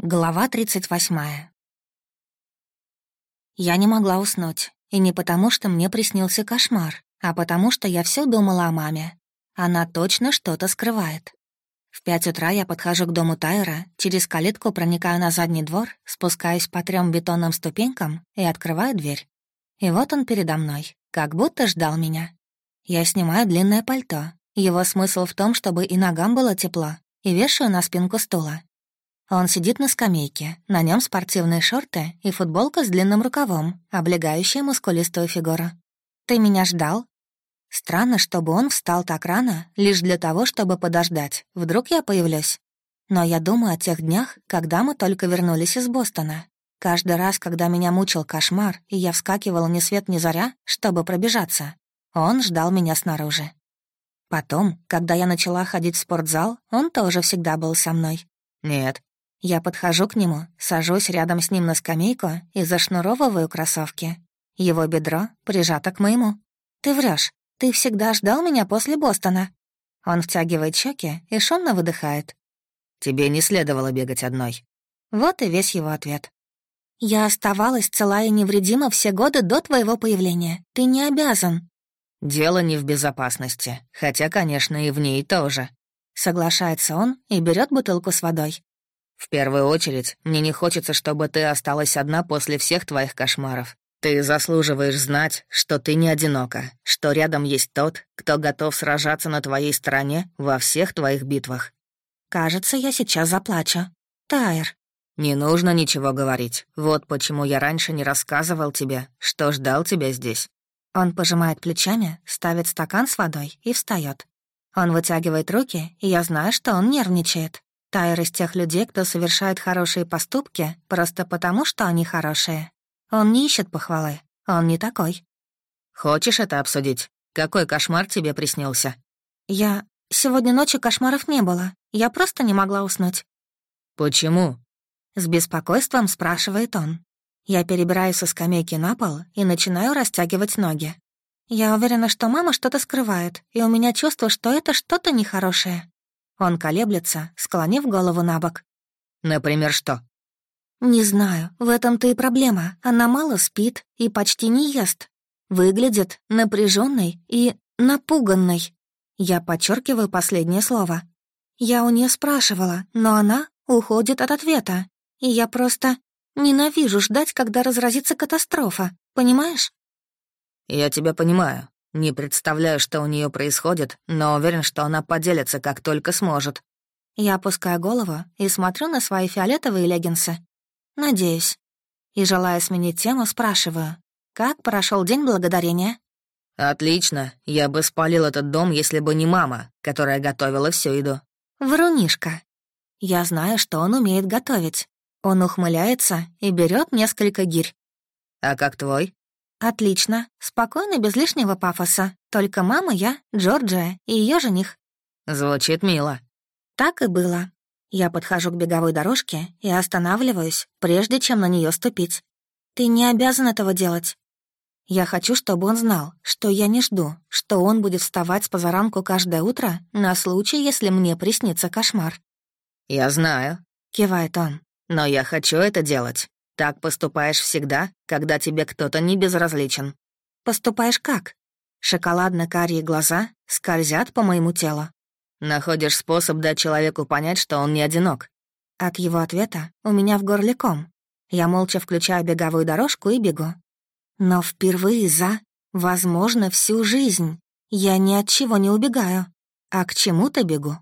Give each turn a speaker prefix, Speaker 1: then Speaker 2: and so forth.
Speaker 1: Глава 38. Я не могла уснуть, и не потому, что мне приснился кошмар, а потому, что я все думала о маме. Она точно что-то скрывает. В пять утра я подхожу к дому Тайра, через калитку проникаю на задний двор, спускаюсь по трем бетонным ступенькам и открываю дверь. И вот он передо мной, как будто ждал меня. Я снимаю длинное пальто. Его смысл в том, чтобы и ногам было тепло, и вешаю на спинку стула. Он сидит на скамейке, на нем спортивные шорты и футболка с длинным рукавом, облегающая мускулистую фигуру. «Ты меня ждал?» Странно, чтобы он встал так рано, лишь для того, чтобы подождать. Вдруг я появлюсь. Но я думаю о тех днях, когда мы только вернулись из Бостона. Каждый раз, когда меня мучил кошмар, и я вскакивала ни свет ни заря, чтобы пробежаться, он ждал меня снаружи. Потом, когда я начала ходить в спортзал, он тоже всегда был со мной. Нет, я подхожу к нему, сажусь рядом с ним на скамейку и зашнуровываю кроссовки. Его бедро прижато к моему. «Ты врешь. Ты всегда ждал меня после Бостона». Он втягивает щеки и шумно выдыхает.
Speaker 2: «Тебе не следовало бегать одной».
Speaker 1: Вот и весь его ответ. «Я оставалась цела и невредима все годы до твоего появления. Ты не обязан».
Speaker 2: «Дело не в безопасности, хотя, конечно, и в ней тоже».
Speaker 1: Соглашается он и берет бутылку с водой.
Speaker 2: В первую очередь, мне не хочется, чтобы ты осталась одна после всех твоих кошмаров. Ты заслуживаешь знать, что ты не одинока, что рядом есть тот, кто готов сражаться на твоей стороне во всех твоих битвах.
Speaker 1: Кажется, я сейчас заплачу. Тайр.
Speaker 2: Не нужно ничего говорить. Вот почему я раньше не рассказывал тебе, что ждал тебя здесь.
Speaker 1: Он пожимает плечами, ставит стакан с водой и встает. Он вытягивает руки, и я знаю, что он нервничает. Тайр из тех людей, кто совершает хорошие поступки просто потому, что они хорошие. Он не ищет похвалы, он не такой.
Speaker 2: «Хочешь это обсудить? Какой кошмар тебе приснился?»
Speaker 1: «Я... Сегодня ночью кошмаров не было. Я просто не могла уснуть».
Speaker 2: «Почему?»
Speaker 1: С беспокойством спрашивает он. Я перебираю со скамейки на пол и начинаю растягивать ноги. Я уверена, что мама что-то скрывает, и у меня чувство, что это что-то нехорошее. Он колеблется, склонив голову на бок.
Speaker 2: «Например, что?»
Speaker 1: «Не знаю, в этом-то и проблема. Она мало спит и почти не ест. Выглядит напряженной и напуганной. Я подчеркиваю последнее слово. Я у нее спрашивала, но она уходит от ответа. И я просто ненавижу ждать, когда разразится катастрофа, понимаешь?»
Speaker 2: «Я тебя понимаю. Не представляю, что у нее происходит, но уверен, что она поделится, как только сможет.
Speaker 1: Я опускаю голову и смотрю на свои фиолетовые леггинсы. Надеюсь. И, желая сменить тему, спрашиваю, как прошел день благодарения?
Speaker 2: «Отлично. Я бы спалил этот дом, если бы не мама, которая готовила всю еду».
Speaker 1: «Врунишка. Я знаю, что он умеет готовить. Он ухмыляется и берет несколько гирь.
Speaker 2: «А как твой?»
Speaker 1: «Отлично. Спокойно, без лишнего пафоса. Только мама, я, Джорджия и ее жених».
Speaker 2: «Звучит мило».
Speaker 1: Так и было. Я подхожу к беговой дорожке и останавливаюсь, прежде чем на нее ступить. «Ты не обязан этого делать». Я хочу, чтобы он знал, что я не жду, что он будет вставать с позаранку каждое утро на случай, если мне приснится кошмар.
Speaker 2: «Я знаю», —
Speaker 1: кивает он.
Speaker 2: «Но я хочу это делать. Так поступаешь всегда, когда тебе кто-то не безразличен.
Speaker 1: Поступаешь как? Шоколадно-карие глаза скользят по моему телу.
Speaker 2: Находишь способ дать человеку понять, что он не одинок.
Speaker 1: От его ответа у меня в горле ком. Я молча включаю беговую дорожку и бегу. Но впервые за, возможно, всю жизнь я ни от чего не убегаю, а к чему-то бегу.